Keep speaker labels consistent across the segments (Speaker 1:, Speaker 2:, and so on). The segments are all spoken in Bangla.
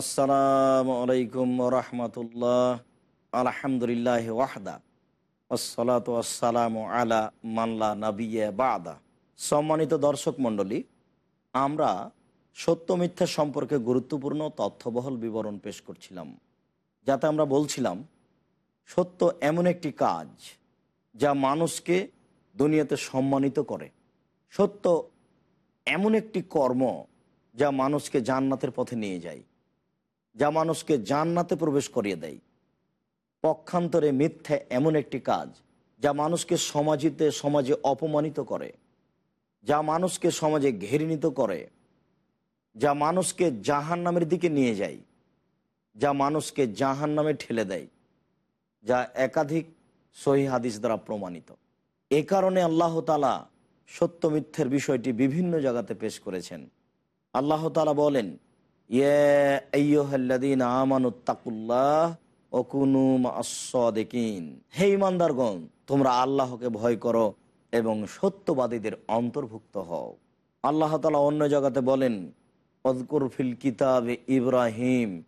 Speaker 1: আসসালামু আলাইকুম রহমতুল্লাহ। আলহামদুলিল্লাহ ওয়াহদা। আসসালাত আসসালামু আলা মাল্লা নবিয়া বাদা। সম্মানিত দর্শক মণ্ডলী, আমরা সত্য মিথ্যা সম্পর্কে গুরুত্বপূর্ণ তথ্যবহল বিবরণ পেশ করছিলাম, যাতে আমরা বলছিলাম, সত্য এমন একটি কাজ যা মানুষকে দুনিয়াতে সম্মানিত করে। সত্য এমন একটি কর্ম যা মানুষকে জান্নাতের পথে নিয়ে যায়। যা মানুষকে জান্নাতে প্রবেশ করিয়ে দেয়। পক্ষান্তরে মিথ্যা এমন একটি কাজ যা মানুষকে সমাজিতে সমাজে অপমানিত করে, যা মানুষকে সমাজে ঘেরিনিত করে, যা মানুষকে জাহান নামের দিকে নিয়ে যায়, যা মানুষকে জাহান নামে ঠেলে দেয়, যা একাধিক সহি হাদিস দ্বারা প্রমাণিত। এ কারণে আল্লাহ তালা সত্য মিথ্যের বিষয়টি বিভিন্ন জায়গাতে পেশ করেছেন। আল্লাহ তালা বলেন হে ইমানদারগণ, তোমরা আল্লাহকে ভয় করো এবং সত্যবাদীদের অন্তর্ভুক্ত হও। আল্লাহ তালা অন্য জায়গাতে বলেন অদকুর ফিল কিতাব ইব্রাহিম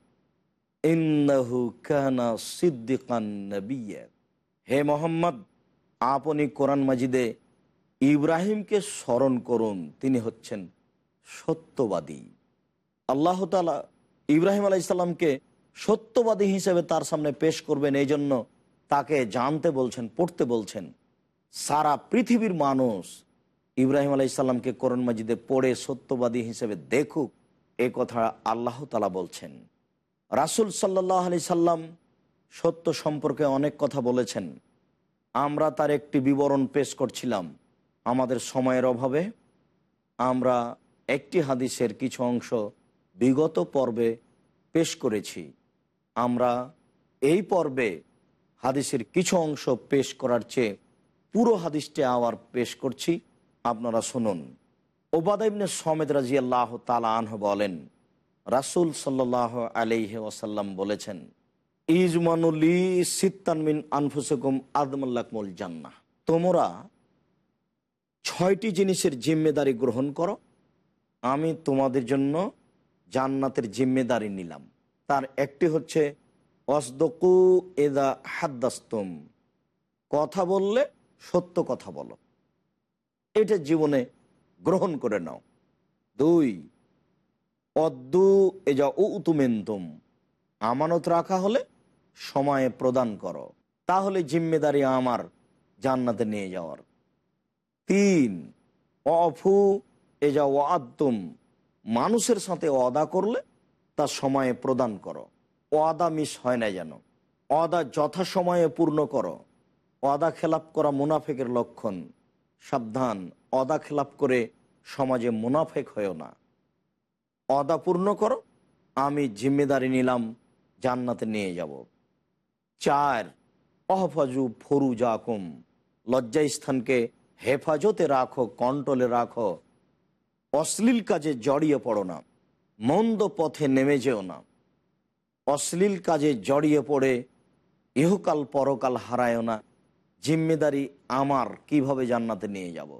Speaker 1: হে মোহাম্মদ, আপনি কোরআন মাজিদে ইব্রাহিমকে স্মরণ করুন, তিনি হচ্ছেন সত্যবাদী। আল্লাহ তালা ইব্রাহিম আলাইসাল্লামকে সত্যবাদী হিসেবে তার সামনে পেশ করবেন এই জন্য তাকে জানতে বলছেন, পড়তে বলছেন। সারা পৃথিবীর মানুষ ইব্রাহিম আলাইসাল্লামকে করণ মাজিদে পড়ে সত্যবাদী হিসেবে দেখুক, এ কথা আল্লাহ তালা বলছেন। রাসুল সাল্লাহ আলি সাল্লাম সত্য সম্পর্কে অনেক কথা বলেছেন। আমরা তার একটি বিবরণ পেশ করছিলাম আমাদের সময়ের অভাবে। আমরা একটি হাদিসের কিছু অংশ বিগত পর্বে পেশ করেছি। আমরা এই পর্বে হাদিসের কিছু অংশ পেশ করার চেয়ে পুরো হাদিসটি আবার পেশ করছি। আপনারা শুনুন। ওবাদাইবনে সমেদ রাজি আল্লাহ তালা আনহ বলেন, রাসুল সাল্লাহ আলিহে ওসাল্লাম বলেছেন ইজমানুলি সিত্তানমিন আনফুসকুম আদমুল্লাকমুল জান্না তোমরা ছয়টি জিনিসের জিম্মেদারি গ্রহণ করো। আমি তোমাদের জন্য জান্নাতের জিম্মেদারি নিলাম। তার একটি হচ্ছে, অসদকু এদা হাদ্দাস্তম। কথা বললে সত্য কথা বলো। এটা জীবনে গ্রহণ করে নাও। দুই, অদ্দু এজা উতুমেন্তম আমানত রাখা হলে সময়ে প্রদান করো। তাহলে জিম্মেদারি আমার জান্নাতে নিয়ে যাওয়ার। তিন, অফু এজা ও ওয়াদ্তুম মানুষের সাথে অদা করলে তা সময়ে প্রদান করো। অদা মিস হয় না যেন। অদা যথাসময়ে পূর্ণ করো। অদা খেলাপ করা মুনাফেকের লক্ষণ। সাবধান অদা খেলাপ করে সমাজে মুনাফেক হয়েও না। অদা পূর্ণ করো, আমি জিম্মেদারি নিলাম, জান্নাতে নিয়ে যাব। চার, অহফাজু ফরু জাকুম লজ্জাস্থানকে হেফাজতে রাখো, কন্ট্রোলে রাখো। অশ্লীল কাজে জড়িয়ে পড়ো না, মন্দ পথে নেমে যেও না। অশ্লীল কাজে জড়িয়ে পড়ে ইহকাল পরকাল হারায়ও না, জিম্মেদারি আমার, কীভাবে জান্নাতে নিয়ে যাব?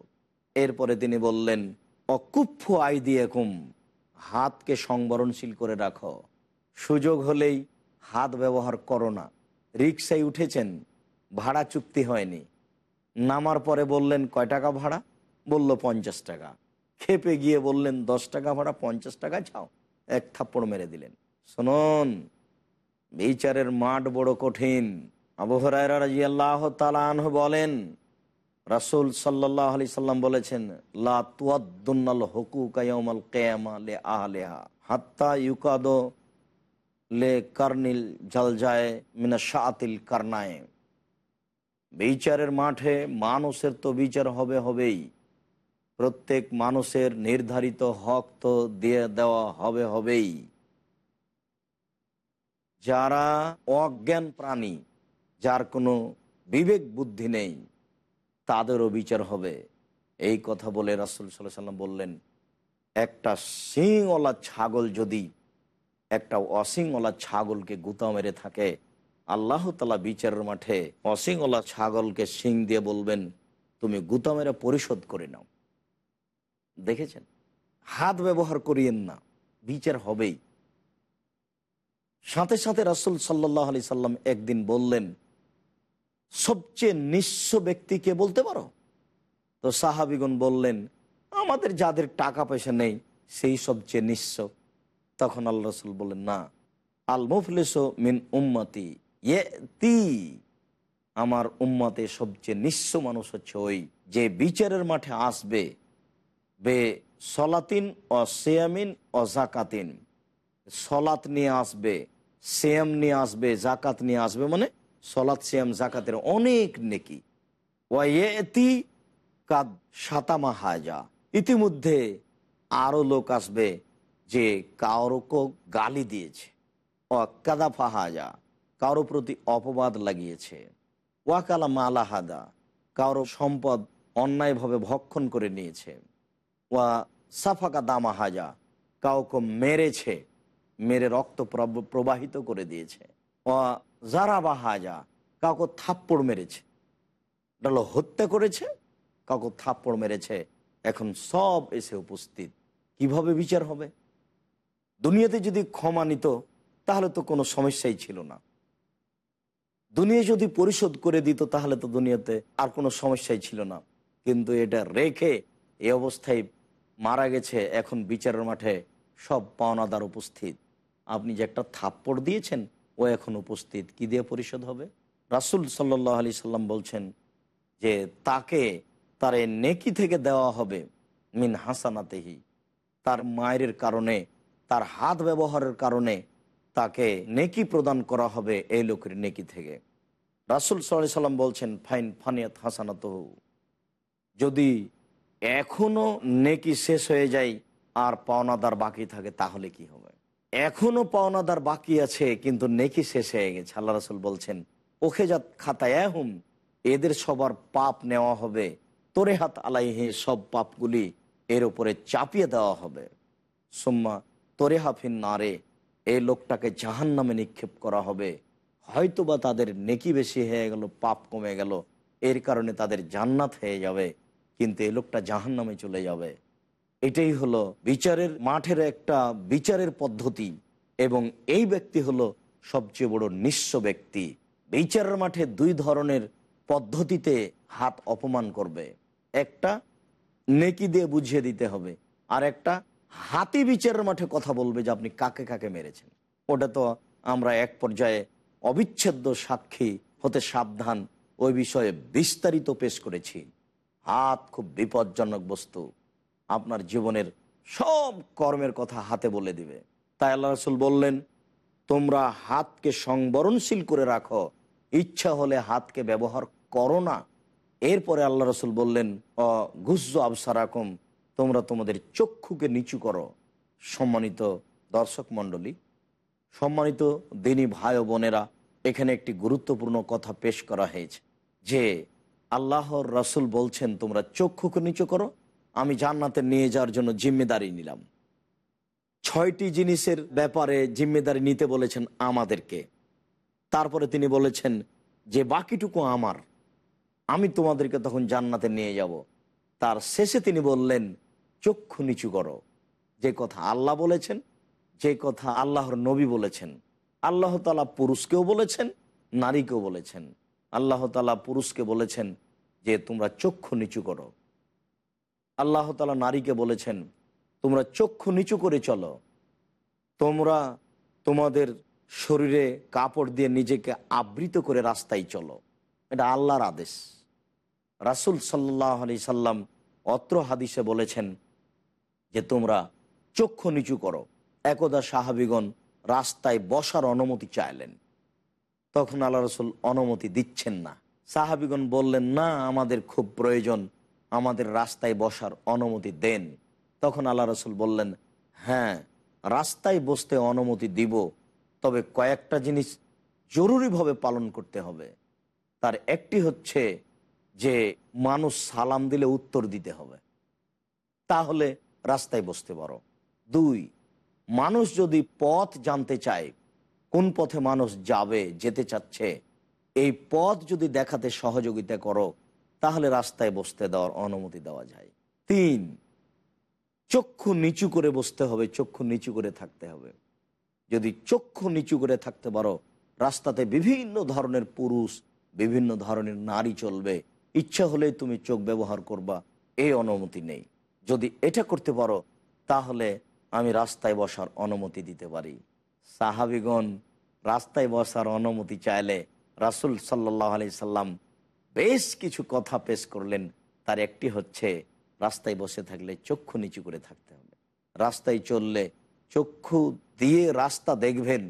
Speaker 1: এরপরে তিনি বললেন, অকুপ্ফ আই দিয়ে কুম হাতকে সংবরণশীল করে রাখো। সুযোগ হলেই হাত ব্যবহার করো না। রিক্সায় উঠেছেন, ভাড়া চুক্তি হয়নি। নামার পরে বললেন, কয় টাকা ভাড়া? বলল, পঞ্চাশ টাকা। খেপে গিয়ে বললেন, দশ টাকা ভাড়া, পঞ্চাশ টাকা ছাও এক থাপ্পড় মেরে দিলেন। শুনুন, বিচারের মাঠ বড় কঠিন। আবু হরাইরা রাজি আল্লাহ তালাহ বলেন, রাসুল সাল্লাহ আলি সাল্লাম বলেছেন, লা তুয়াদ্দুন্নাল হুকুকা ইয়াউমাল কিয়ামা লে আহলিহা হাত্তা ইউকাদো লে কার্নিল জালজায় মিনা শাআতিল কারনায়। বিচারের মাঠে মানুষের তো বিচার হবে হবেই। প্রত্যেক মানুষের নির্ধারিত হক তো দিয়ে দেওয়া হবে হবেই। যারা অজ্ঞান প্রাণী, যার কোনো বিবেক বুদ্ধি নেই, তাদেরও বিচার হবে। এই কথা বলে রাসুল সাল্লাহ সাল্লাম বললেন, একটা সিংওয়ালা ছাগল যদি, একটা অসিংওয়ালা ছাগলকে গুতা মেরে থাকে, আল্লাহ তালা বিচারের মাঠে অসিংওয়ালা ছাগলকে সিং দিয়ে বলবেন, তুমি গুতা মেরে পরিশোধ করে নাও। দেখেছেন? হাত ব্যবহার করিয়েন না, বিচার হবেই। সাথে সাথে রাসুল সাল্লাহ আলি সাল্লাম একদিন বললেন, সবচেয়ে নিঃস্ব ব্যক্তিকে বলতে পারো? তো সাহাবিগুন বললেন, আমাদের যাদের টাকা পয়সা নেই, সেই সবচেয়ে নিঃস্ব। তখন আল্লাহ রসুল বললেন, না আল মুফলিস মিন উম্মতি তি আমার উম্মাতে সবচেয়ে নিঃস্ব মানুষ হচ্ছে ওই যে বিচারের মাঠে আসবে। বে সলাতিন ও সেয়ামিন ও জাকাতিন। সলাত নিয়ে আসবে, সেয়াম নিয়ে আসবে, জাকাত নিয়ে আসবে মানে সলাৎ সেয়াম, জাকাতের অনেক নেকি। ওয়াইতি কাদ সাতামা হাজা। ইতিমধ্যে আরও লোক আসবে যে কারোকে গালি দিয়েছে। ও কাদাফা হাজা, কারও প্রতি অপবাদ লাগিয়েছে। ওয়াকালা মালা হাদা, কারও সম্পদ অন্যায়ভাবে ভক্ষণ করে নিয়েছে। ওয়া সাফাকা দামা হাজা, কাউকে মেরেছে, মেরে রক্ত প্রবাহিত করে দিয়েছে। ও জারা বা হাজা, কাউকে থাপ্পড় মেরেছে। হলো হত্যা করেছে, কাউকে থাপ্পড় মেরেছে। এখন সব এসে উপস্থিত। কীভাবে বিচার হবে? দুনিয়াতে যদি ক্ষমা নিত, তাহলে তো কোনো সমস্যাই ছিল না। দুনিয়া যদি পরিশোধ করে দিত, তাহলে তো দুনিয়াতে আর কোনো সমস্যাই ছিল না। কিন্তু এটা রেখে এই অবস্থায় মারা গেছে, এখন বিচারের মাঠে সব পাওনাদার উপস্থিত। আপনি যে একটা থাপ্পড় দিয়েছেন, ও এখন উপস্থিত। কি দিয়ে পরিশোধ হবে? রাসুল সাল্লাহ আলি সাল্লাম বলছেন যে, তাকে তার নেকি থেকে দেওয়া হবে মিন হাসানাতেহি। তার মায়ের কারণে, তার হাত ব্যবহারের কারণে তাকে নেকি প্রদান করা হবে এই লোকের নেকি থেকে। রাসুল সাল্লাহ সাল্লাম বলছেন, ফাইন ফানিয়াত হাসানাত যদি এখনও নেকি শেষ হয়ে যায় আর পাওনাদার বাকি থাকে, তাহলে কি হবে? এখনও পাওনাদার বাকি আছে, কিন্তু নেকি শেষ হয়ে গেছে। আল্লাহ রাসুল বলছেন ওখে যাত খাতায় হুম এদের সবার পাপ নেওয়া হবে। তোরে হাত আলাইহে, সব পাপগুলি এর উপরে চাপিয়ে দেওয়া হবে। সোম্মা তোরে হাফিন নারে এই লোকটাকে জাহান নামে নিক্ষেপ করা হবে। হয়তোবা তাদের নেকি বেশি হয়ে গেল, পাপ কমে গেল। এর কারণে তাদের জান্নাত হয়ে যাবে। কিন্তু এই লোকটা জাহান নামে চলে যাবে। এটাই হলো বিচারের, মাঠের একটা বিচারের পদ্ধতি এবং এই ব্যক্তি হলো সবচেয়ে বড় নিঃস্ব ব্যক্তি। বিচারের মাঠে দুই ধরনের পদ্ধতিতে হাত অপমান করবে। একটা নেকি দিয়ে বুঝিয়ে দিতে হবে আর একটা হাতি বিচারের মাঠে কথা বলবে যে আপনি কাকে কাকে মেরেছেন। ওটা তো আমরা এক পর্যায়ে অবিচ্ছেদ্য সাক্ষী হতে সাবধান ওই বিষয়ে বিস্তারিত পেশ করেছি। হাত খুব বিপজ্জনক বস্তু। আপনার জীবনের সব কর্মের কথা হাতে বলে দিবে। তাই আল্লাহ রসুল বললেন, তোমরা হাতকে সংবরণশীল করে রাখো। ইচ্ছা হলে হাতকে ব্যবহার করো না। এরপরে আল্লাহ রসুল বললেন, অ, গুজ্জ আবসারাকম, তোমরা তোমাদের চক্ষুকে নিচু করো। সম্মানিত দর্শক মণ্ডলী, সম্মানিত দিনী ভাই বোনেরা, এখানে একটি গুরুত্বপূর্ণ কথা পেশ করা হয়েছে, যে আল্লাহর রাসুল বলছেন, তোমরা চক্ষুকে নিচু করো, আমি জান্নাতে নিয়ে যাওয়ার জন্য জিম্মেদারি নিলাম। ছয়টি জিনিসের ব্যাপারে জিম্মেদারি নিতে বলেছেন আমাদেরকে। তারপরে তিনি বলেছেন, যে বাকিটুকু আমার, আমি তোমাদেরকে তখন জান্নাতে নিয়ে যাব। তার শেষে তিনি বললেন, চক্ষু নিচু করো। যে কথা আল্লাহ বলেছেন, যে কথা আল্লাহর নবী বলেছেন। আল্লাহ তালা পুরুষকেও বলেছেন, নারীকেও বলেছেন। আল্লাহ তালা পুরুষকে বলেছেন যে তোমরা চক্ষু নিচু করো। আল্লাহ তালা নারীকে বলেছেন, তোমরা চক্ষু নিচু করে চলো। তোমরা তোমাদের শরীরে কাপড় দিয়ে নিজেকে আবৃত করে রাস্তায় চলো। এটা আল্লাহর আদেশ। রাসুল সাল্লাহ আলি সাল্লাম অত্র হাদিসে বলেছেন যে, তোমরা চক্ষু নিচু করো। একদা সাহাবিগণ রাস্তায় বসার অনুমতি চাইলেন। তখন আল্লাহ রসুল অনুমতি দিচ্ছেন না। সাহাবিগণ বললেন, না, আমাদের খুব প্রয়োজন, আমাদের রাস্তায় বসার অনুমতি দেন। তখন আল্লাহ রসুল বললেন হ্যাঁ রাস্তায় বসতে অনুমতি দিব, তবে কয়েকটা জিনিস জরুরিভাবে পালন করতে হবে। তার একটি হচ্ছে যে, মানুষ সালাম দিলে উত্তর দিতে হবে। তাহলে রাস্তায় বসতে পারো। দুই, মানুষ যদি পথ জানতে চায় কোন পথে মানুষ যাবে, যেতে চাচ্ছে, এই পথ যদি দেখাতে সহযোগিতা করো, তাহলে রাস্তায় বসতে দেওয়ার অনুমতি দেওয়া যায়। তিন, চক্ষু নিচু করে বসতে হবে, চক্ষু নিচু করে থাকতে হবে। যদি চক্ষু নিচু করে থাকতে পারো, রাস্তাতে বিভিন্ন ধরনের পুরুষ, বিভিন্ন ধরনের নারী চলবে। ইচ্ছা হলে তুমি চোখ ব্যবহার করবা এই অনুমতি নেই। যদি এটা করতে পারো, তাহলে আমি রাস্তায় বসার অনুমতি দিতে পারি। সাহাবিগণ রাস্তায় বসার অনুমতি চাইলে রাসুল সাল্লাহ আলি সাল্লাম বেশ কিছু কথা পেশ করলেন। তার একটি হচ্ছে, রাস্তায় বসে থাকলে চক্ষু নিচু করে থাকতে হবে। রাস্তায় চললে চক্ষু দিয়ে রাস্তা দেখবেন,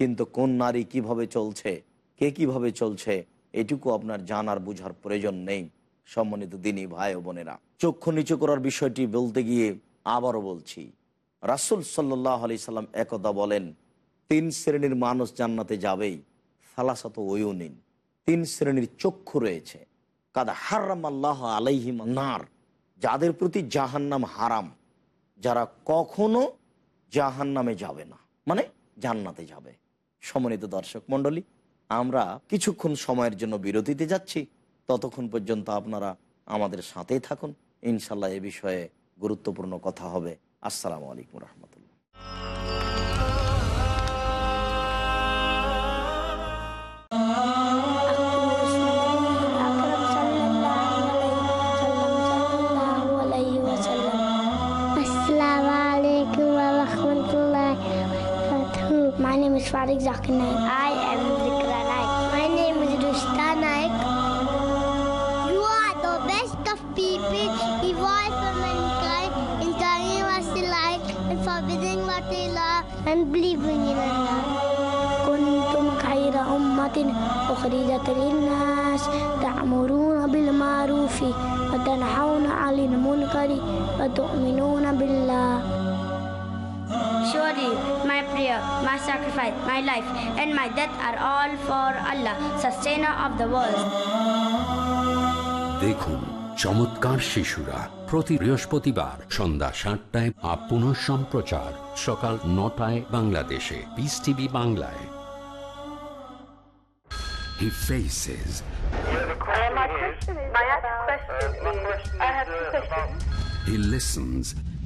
Speaker 1: কিন্তু কোন নারী কীভাবে চলছে, কে কীভাবে চলছে, এটুকু আপনার জানার বুঝার প্রয়োজন নেই। সম্মানিত দিনী ভাই ও বোনেরা, চক্ষু নিচু করার বিষয়টি বলতে গিয়ে আবারও বলছি। রাসুল সাল্লাহ আলি সাল্লাম একদা বলেন তিন শ্রেণির মানুষ জান্নাতে যাবেই। সালাসাত ওয়ুনিন তিন শ্রেণির চক্ষু রয়েছে। কাদা হারাম আল্লাহ আলাইহিম নার। যাদের প্রতি জাহান্নাম হারাম, যারা কখনো জাহান্নামে যাবে না মানে জান্নাতে যাবে। সমন্বিত দর্শক মণ্ডলী, আমরা কিছুক্ষণ সময়ের জন্য বিরতিতে যাচ্ছি। ততক্ষণ পর্যন্ত আপনারা আমাদের সাথেই থাকুন। ইনশাল্লাহ এ বিষয়ে গুরুত্বপূর্ণ কথা হবে। আসসালামু আলাইকুম রহমতুল্লাহ।
Speaker 2: Farid Zakir Naik. I am Zikra Naik. My name is Rushta Naik. You are the best of people, evolved for mankind, in telling us to like and forbidding what they love and believing in Allah. كنتم خير أمة أخرجت للناس تأمرون بالمعروف وتنحون عن المنكر وتؤمنون بالله
Speaker 3: my prayer, my sacrifice, my life, and my death are all for Allah, sustainer of the world.
Speaker 4: দেখুন চমৎকার শিশুরা প্রতি বৃহস্পতিবার সন্ধ্যা সাতটায় আপ পুনঃ সম্প্রচার সকাল নটায় বাংলাদেশে পিস টিভি বাংলায় He faces,
Speaker 5: My question is, my question is, I have two questions.
Speaker 4: he listens,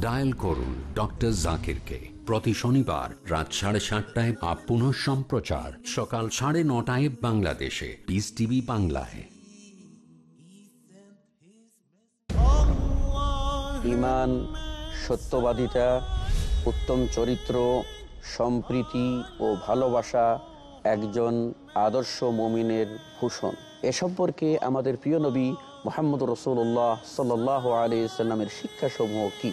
Speaker 4: dial করুন ডক্টর জাকিরকে প্রতি শনিবার রাত সাড়ে সাতটায় আপ পুনঃ সম্প্রচার সকাল সাড়ে নটায় বাংলাদেশে। পিস টিভি বাংলায়।
Speaker 6: ইমান, সত্যবাদিতা, উত্তম চরিত্র, সম্প্রীতি ও ভালোবাসা একজন আদর্শ মমিনের ভূষণ। এ সম্পর্কে আমাদের প্রিয় নবী মোহাম্মদ রসুল্লাহ সাল্লাহ আলী সাল্লামের শিক্ষাসমূহ কি?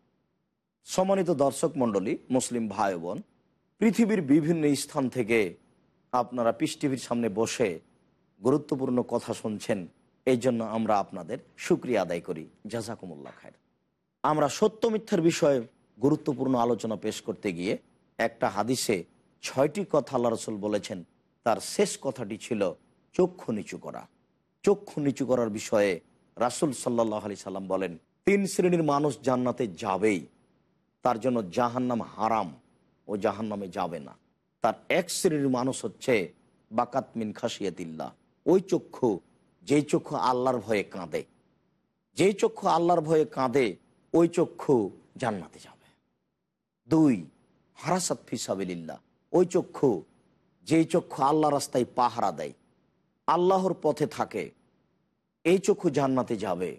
Speaker 1: সম্মানিত দর্শক মণ্ডলী, মুসলিম ভাই বোন, পৃথিবীর বিভিন্ন স্থান থেকে আপনারা পিস টিভির সামনে বসে গুরুত্বপূর্ণ কথা শুনছেন। এই জন্য আমরা আপনাদের সুক্রিয়া আদায় করি। জাজাকুমুল্লাহ খায়ের আমরা সত্য মিথ্যার বিষয়ে গুরুত্বপূর্ণ আলোচনা পেশ করতে গিয়ে একটা হাদিসে ছয়টি কথা আল্লাহ রসুল বলেছেন। তার শেষ কথাটি ছিল, চক্ষু নিচু করা। চক্ষু নিচু করার বিষয়ে রাসুল সাল্লাহ আলি সাল্লাম বলেন, তিন শ্রেণির মানুষ জান্নাতে যাবেই। তার জন্য জাহান্নাম হারাম ও জাহান্নামে যাবে না। তার এক শ্রেণির মানুষ হচ্ছে বাকাত মিন খাসিয়াতিল্লাহ ওই চক্ষু, যেই চক্ষু আল্লাহর ভয়ে কাঁদে, যেই চক্ষু আল্লাহর ভয়ে কাঁদে, ওই চক্ষু জান্নাতে যাবে। দুই, হারাসাত ফিসাবিল্লাহ ওই চক্ষু, যেই চক্ষু আল্লাহ রাস্তায় পাহারা দেয়, আল্লাহর পথে থাকে, এই চক্ষু জান্নাতে যাবে।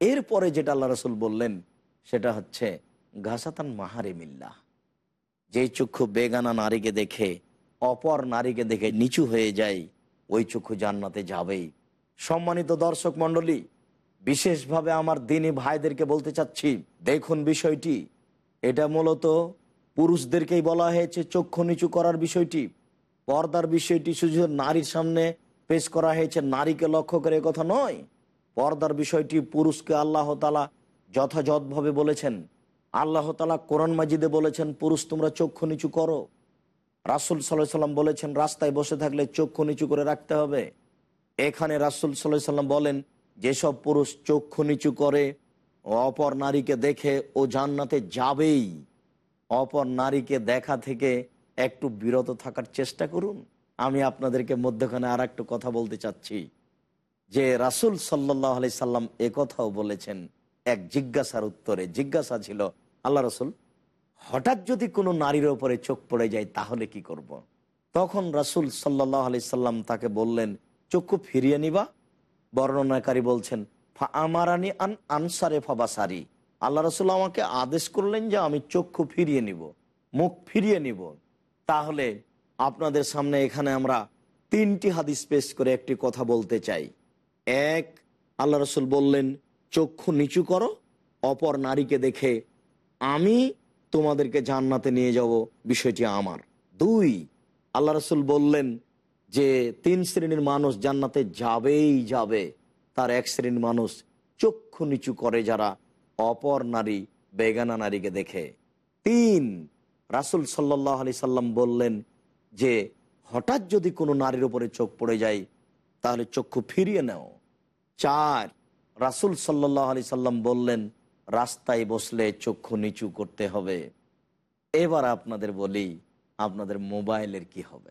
Speaker 1: এরপরে যেটা আল্লাহ রসুল বললেন, সেটা হচ্ছে ঘাসাতান মাহারে মিল্লাহ যেই চক্ষু বেগানা নারীকে দেখে, অপর নারীকে দেখে নিচু হয়ে যায়, ওই চক্ষু জান্নাতে যাবেই। সম্মানিত দর্শক মণ্ডলী, বিশেষভাবে আমার দিনই ভাইদেরকে বলতে চাচ্ছি, দেখুন বিষয়টি। এটা মূলত পুরুষদেরকেই বলা হয়েছে চক্ষু নিচু করার বিষয়টি। পর্দার বিষয়টি শুধু নারীর সামনে পেশ করা হয়েছে, নারীকে লক্ষ্য করে কথা নয়। পর্দার বিষয়টি পুরুষকে আল্লাহ তালা যথাযথভাবে বলেছেন। আল্লাহ তালা কোরআন মাজিদে বলেছেন, পুরুষ তোমরা চক্ষু নিচু করো। রাসুল সাল্লাহ সাল্লাম বলেছেন, রাস্তায় বসে থাকলে চক্ষু নিচু করে রাখতে হবে। এখানে রাসুল সাল্লাহ সাল্লাম বলেন, যেসব পুরুষ চক্ষু নিচু করে, অপর নারীকে দেখে ও জান্নাতে যাবেই। অপর নারীকে দেখা থেকে একটু বিরত থাকার চেষ্টা করুন। আমি আপনাদেরকে মধ্যখানে আর একটু কথা বলতে চাচ্ছি। যে রাসুল সাল্লাহ আলি সাল্লাম এ কথাও বলেছেন, এক জিজ্ঞাসার উত্তরে। জিজ্ঞাসা ছিল আল্লাহ রসুল, হঠাৎ যদি কোনো নারীর ওপরে চোখ পড়ে যায়, তাহলে কি করব। তখন রাসুল সাল্লাহ আলি সাল্লাম তাকে বললেন, চক্ষু ফিরিয়ে নিবা। বর্ণনাকারী বলছেন, ফা আমারানি আন আনসারে ফাবাসারি। আল্লাহ রসুল আমাকে আদেশ করলেন যে আমি চক্ষু ফিরিয়ে নিব, মুখ ফিরিয়ে নিব। তাহলে আপনাদের সামনে এখানে আমরা তিনটি হাদিস পেশ করে একটি কথা বলতে চাই। এক, আল্লাহ রসুল বললেন, চক্ষু নিচু করো, অপর নারীকে দেখে আমি তোমাদেরকে জান্নাতে নিয়ে যাব, বিষয়টি আমার। দুই, আল্লাহ রসুল বললেন যে তিন শ্রেণির মানুষ জান্নাতে যাবেই যাবে। তার এক শ্রেণির মানুষ চক্ষু নিচু করে যারা অপর নারী, বেগানা নারীকে দেখে। তিন, রাসুল সাল্লাহ আলি সাল্লাম বললেন যে হঠাৎ যদি কোনো নারীর উপরে চোখ পড়ে যায়, তাহলে চক্ষু ফিরিয়ে নেও। চার, রাসুল সাল্লাহ আলি সাল্লাম বললেন রাস্তায় বসলে চক্ষু নিচু করতে হবে। এবার আপনাদের বলি, আপনাদের মোবাইলের কি হবে?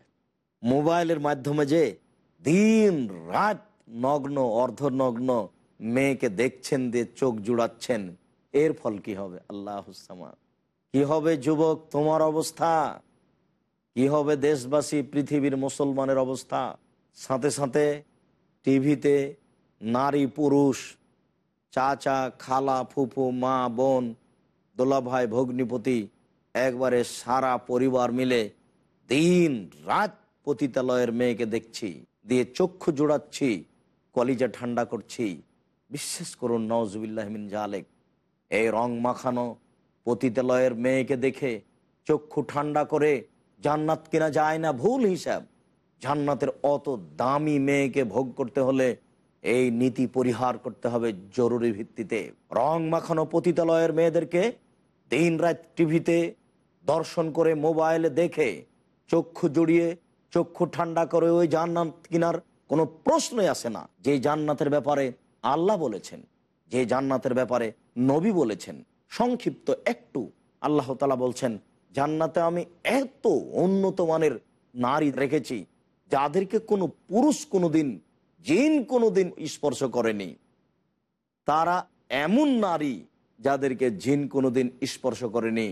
Speaker 1: মোবাইলের মাধ্যমে যে দিন রাত নগ্ন, অর্ধনগ্ন মেয়েকে দেখছেন, দিয়ে চোখ জুড়াচ্ছেন, এর ফল কি হবে? আল্লাহ কি হবে যুবক তোমার অবস্থা? কি হবে দেশবাসী, পৃথিবীর মুসলমানের অবস্থা? সাথে সাথে টিভিতে নারী পুরুষ চাচা, খালা ফুফু মা, বোন, দোলাভাই, ভগ্নিপতি একবারে সারা পরিবার মিলে দিন রাত পতিতালয়ের মেয়েকে দেখছি, দিয়ে চক্ষু জোড়াচ্ছি, কলিজা ঠান্ডা করছি। বিশ্বাস করুন নওয়াজবিল্লাহমিন জালেক, এই রং মাখানো পতিতালয়ের মেয়েকে দেখে চক্ষু ঠান্ডা করে জান্নাত কেনা যায় না, ভুল হিসাব। জান্নাতের অত দামি মেয়েকে ভোগ করতে হলে এই নীতি পরিহার করতে হবে জরুরি ভিত্তিতে। রং মাখানো পতিতালয়ের মেয়েদেরকে দিন রাত টিভিতে দর্শন করে মোবাইলে দেখে, চক্ষু জড়িয়ে, চক্ষু ঠান্ডা করে ওই জান্নাত কিনার কোনো প্রশ্নই আসে না। যে জান্নাতের ব্যাপারে আল্লাহ বলেছেন, যে জান্নাতের ব্যাপারে নবী বলেছেন, সংক্ষিপ্ত একটু আল্লাহ তালা বলছেন, জান্নাতে আমি এত উন্নত মানের নারী রেখেছি, যাদেরকে কোনো পুরুষ কোনোদিন জিন কোনোদিন স্পর্শ করেনি। তারা এমন নারী যাদেরকে জিন কোনোদিন স্পর্শ করেনি,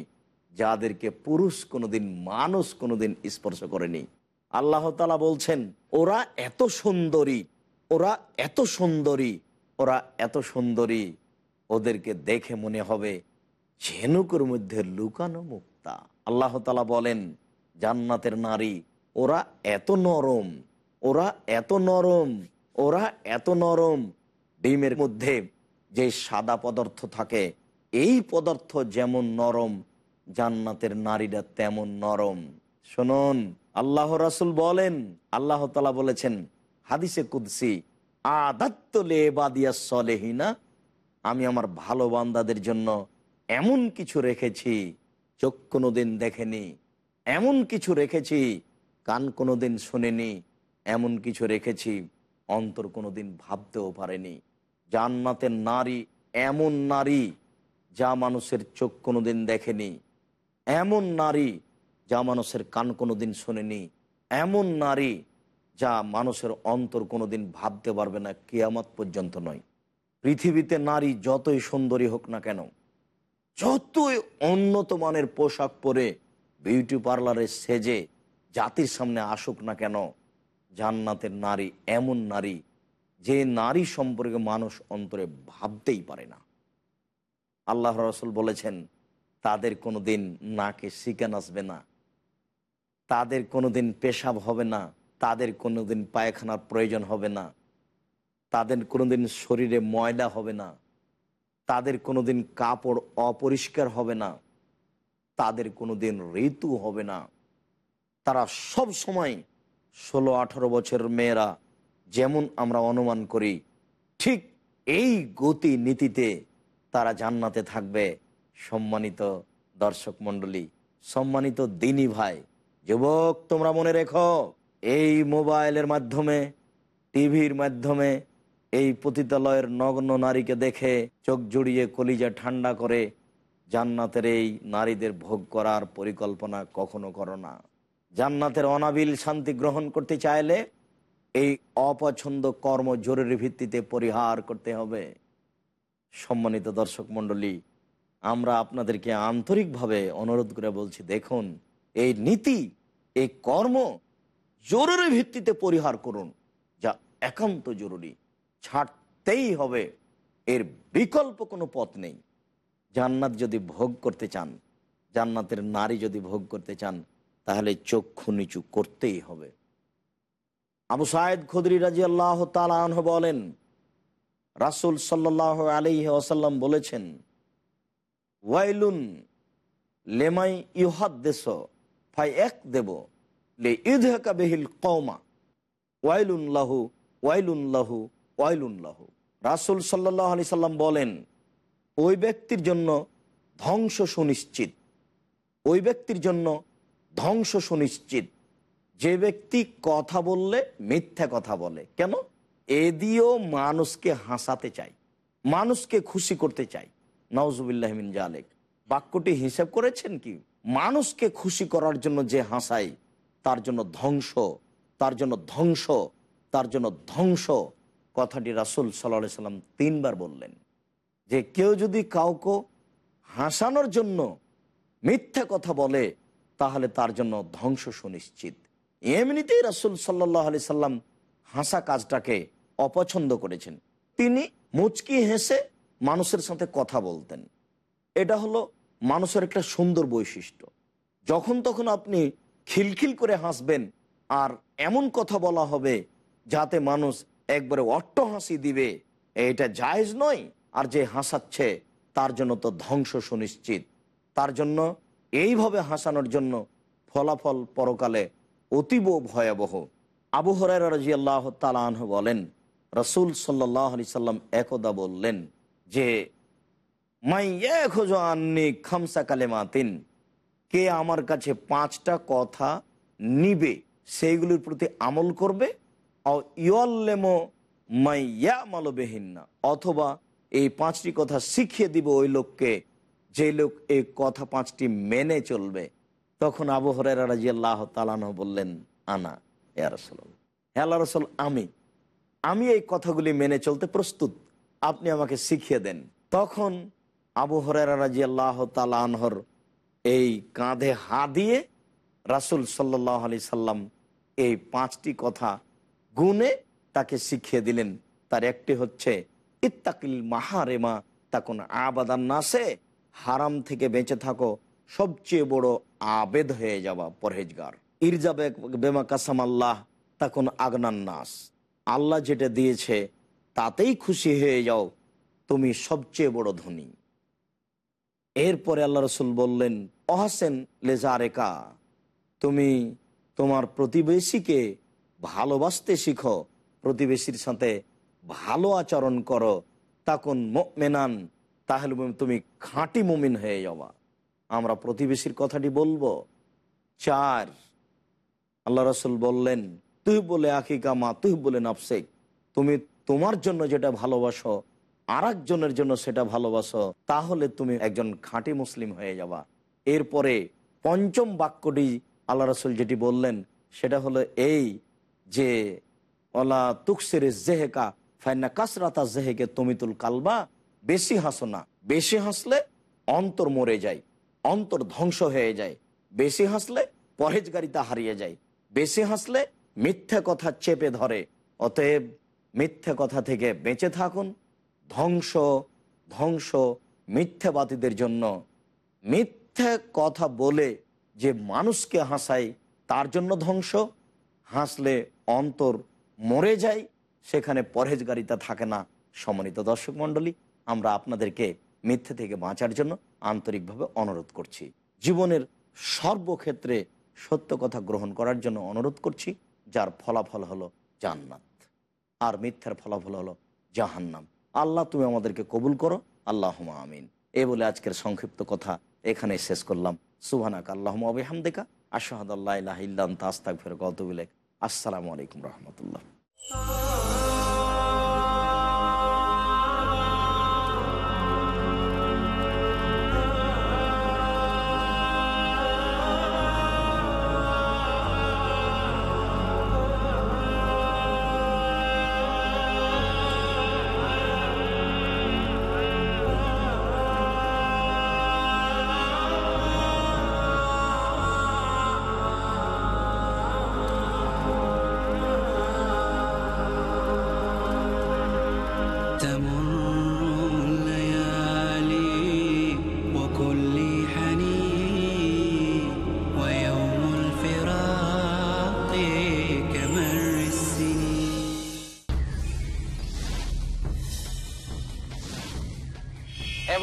Speaker 1: যাদেরকে পুরুষ কোনোদিন, মানুষ কোনোদিন স্পর্শ করেনি। আল্লাহ তালা বলছেন, ওরা এত সুন্দরী, ওরা এত সুন্দরী, ওরা এত সুন্দরী, ওদেরকে দেখে মনে হবে ঝেনুকের মধ্যে লুকানো মুক্তা। আল্লাহ তালা বলেন, জান্নাতের নারী, ওরা এত নরম, ওরা এত নরম ওরা এত নরম ডিমের মধ্যে যে সাদা পদার্থ থাকে, এই পদার্থ যেমন নরম, জান্নাতের নারীরা তেমন নরম। শুনুন আল্লাহ রাসুল বলেন, আল্লাহ তালা বলেছেন, হাদিসে কুদ্সি আদাত্তলে বাদিয়া সলেহিনা আমি আমার ভালো বান্দাদের জন্য এমন কিছু রেখেছি, চোখ কোনোদিন দেখেনি। এমন কিছু রেখেছি, কান কোনোদিন শোনেনি। এমন কিছু রেখেছি অন্তর কোনোদিন ভাবতেও পারেনি। জান্নাতের নারী এমন নারী যা মানুষের চোখ কোনোদিন দেখেনি। এমন নারী যা মানুষের কান কোনোদিন শোনেনি। এমন নারী যা মানুষের অন্তর কোনোদিন ভাবতে পারবে না, কেয়ামত পর্যন্ত নয়। পৃথিবীতে নারী যতই সুন্দরী হোক না কেন, যতই উন্নত মানের পোশাক পরে বিউটি পার্লারে সেজে জাতির সামনে আসুক না কেন জান্নাতের নারী, এমন নারী যে নারী সম্পর্কে মানুষ অন্তরে ভাবতেই পারে না। আল্লাহ রসুল বলেছেন, তাদের কোনো দিন নাকে শিকান আসবে না, তাদের কোনো দিন পেশাব হবে না, তাদের কোনো দিন পায়খানার প্রয়োজন হবে না, তাদের কোনো দিন শরীরে ময়লা হবে না, তাদের কোনো দিন কাপড় অপরিষ্কার হবে না, তাদের কোনো দিন ঋতু হবে না। তারা সব সময় ষোলো, আঠারো বছরের মেয়েরা যেমন আমরা অনুমান করি, ঠিক এই গতি নীতিতে তারা জান্নাতে থাকবে। সম্মানিত দর্শক মণ্ডলী, সম্মানিত দিনী ভাই, যুবক, তোমরা মনে রেখো, এই মোবাইলের মাধ্যমে, টিভির মাধ্যমে, এই পতিতালয়ের নগ্ন নারীকে দেখে চোখ জুড়িয়ে কলিজা ঠান্ডা করে জান্নাতের এই নারীদের ভোগ করার পরিকল্পনা কখনো করো না। জান্নাতের অনাবিল শান্তি গ্রহণ করতে চাইলে এই অপছন্দ কর্ম জরুরি ভিত্তিতে পরিহার করতে হবে। সম্মানিত দর্শক মণ্ডলী, আমরা আপনাদেরকে আন্তরিকভাবে অনুরোধ করে বলছি, দেখুন, এই নীতি, এই কর্ম জরুরি ভিত্তিতে পরিহার করুন, যা একান্ত জরুরি। ছাড়তেই হবে, এর বিকল্প কোনো পথ নেই। জান্নাত যদি ভোগ করতে চান, জান্নাতের নারী যদি ভোগ করতে চান তাহলে চক্ষু নিচু করতেই হবে। আবু সায়েদ খুদরি রাজি আল্লাহ তালাহ বলেন, রাসুল সাল্লাহ আলি আসাল্লাম বলেছেন, ওয়াইলুন লেমাই ইহাদ দেশ ফাই এক দেব লে ইদহাকা বেহিল কৌমা ওয়াইলুন লাহু ওয়াইলুন লাহু ওয়াইলুন লাহু। রাসুল সাল্লাহ আলি সাল্লাম বলেন, ওই ব্যক্তির জন্য ধ্বংস সুনিশ্চিত। ওই ব্যক্তির জন্য ধ্বংস সুনিশ্চিত। যে ব্যক্তি কথা বললে মিথ্যা কথা বলে। কেন? এ দিয়েও মানুষকে হাসাতে চাই মানুষকে খুশি করতে চাই নওজুবিল্লাহমিন জালেক বাক্যটি হিসাব করেছেন কি? মানুষকে খুশি করার জন্য যে হাসাই তার জন্য ধ্বংস, তার জন্য ধ্বংস, তার জন্য ধ্বংস। কথাটি রাসুল সাল্লাহ সাল্লাম তিনবার বললেন। যে কেউ যদি কাউকে হাসানোর জন্য মিথ্যা কথা বলে তাহলে তার জন্য ধ্বংস সুনিশ্চিত। এমনিতেই রাসুল সাল্লাহ আলি সাল্লাম হাসা কাজটাকে অপছন্দ করেছেন। তিনি মুচকি হেসে মানুষের সাথে কথা বলতেন। এটা হলো মানুষের একটা সুন্দর বৈশিষ্ট্য। যখন তখন আপনি খিলখিল করে হাসবেন, আর এমন কথা বলা হবে যাতে মানুষ একবারে অট্ট হাসি দিবে, এটা জায়েজ নয়। আর যে হাসাচ্ছে, তার জন্য তো ধ্বংস সুনিশ্চিত। তার জন্য এইভাবে হাসানোর জন্য ফলাফল পরকালে অতীব ভয়াবহ। আবু হরাই রাজি আল্লাহ তালাহ বলেন, রসুল সাল্লাহ আলি সাল্লাম একদা বললেন যে, মাই খোঁজো আননি খামসা কালেমাতিন। কে আমার কাছে পাঁচটা কথা নিবে, সেইগুলির প্রতি আমল করবে? ইয়ল্লেমো মাই ইয়া মালবেহিনা অথবা এই পাঁচটি কথা শিখিয়ে দিব ওই লোককে যে লোক এই কথা পাঁচটি মেনে চলবে, তখন আবু হরেরা রাজি আল্লাহ তালান বললেন, আনা এ রসল হ্যাঁ রসল, আমি আমি এই কথাগুলি মেনে চলতে প্রস্তুত, আপনি আমাকে শিখিয়ে দেন। তখন আবু হরেরা রাজি আল্লাহ তালানহর এই কাঁধে হা দিয়ে রাসুল সাল্লাহ আলি সাল্লাম এই পাঁচটি কথা গুনে তাকে শিখিয়ে দিলেন। তার একটি হচ্ছে, ইত্তাকিল মাহারেমা তখন আবাদান নাসে। হারাম থেকে বেঁচে থাকো, সবচেয়ে বড় আবেদ হয়ে যাওয়া পরহেজগার। ইরজাবে বেমা কাসাম আল্লাহ তখন আগনান নাস। আল্লাহ যেটা দিয়েছে, তাতেই খুশি হয়ে যাও, তুমি সবচেয়ে বড় ধনী। এরপরে আল্লাহ রসুল বললেন, অহাসেন লেজারেকা, তুমি তোমার প্রতিবেশীকে ভালোবাসতে শিখো, প্রতিবেশীর সাথে ভালো আচরণ করো তখন মেনান তাহলে তুমি খাঁটি মুমিন হয়ে যাওয়া। আমরা প্রতিবেশীর কথাটি বলব। চার, আল্লাহ রসুল বললেন তুই বলে আকিকা মা তুই বলে নাফসেক। তুমি তোমার জন্য যেটা ভালোবাসো আর একজনের জন্য সেটা ভালোবাসো, তাহলে তুমি একজন খাঁটি মুসলিম হয়ে যাবা এরপরে পঞ্চম বাক্যটি আল্লাহ রসুল যেটি বললেন, সেটা হলো এই যে অলা তুকসের জেহেকা ফাইনা কাসরাতা জেহেকে তুমিতুল কালবা বেশি হাসো না। বেশি হাসলে অন্তর মরে যায়, অন্তর ধ্বংস হয়ে যায়। বেশি হাসলে পরেজগারিতা হারিয়ে যায়। বেশি হাসলে মিথ্যে কথা চেপে ধরে। অতএব মিথ্যে কথা থেকে বেঁচে থাকুন। ধ্বংস ধ্বংস মিথ্যাবাদীদের জন্য। মিথ্যে কথা বলে যে মানুষকে হাসায়, তার জন্য ধ্বংস। হাসলে অন্তর মরে যায়, সেখানে পরহেজগারিতা থাকে না। সমন্বিত দর্শক মণ্ডলী আমরা আপনাদেরকে মিথ্যে থেকে বাঁচার জন্য আন্তরিকভাবে অনুরোধ করছি। জীবনের সর্বক্ষেত্রে সত্য কথা গ্রহণ করার জন্য অনুরোধ করছি, যার ফলাফল হলো জান্নাত। আর মিথ্যার ফলাফল হলো জাহান্নাম। আল্লাহ তুমি আমাদেরকে কবুল করো। আল্লাহ আমিন। এ বলে আজকের সংক্ষিপ্ত কথা এখানে শেষ করলাম। সুহানাক আল্লাহ আবিহামদেকা আশাহাদ আল্লাহ ইল্লান তাস্তাক ফের গতবিলেক আসসালামু আলাইকুম রহমতুল্লাহ।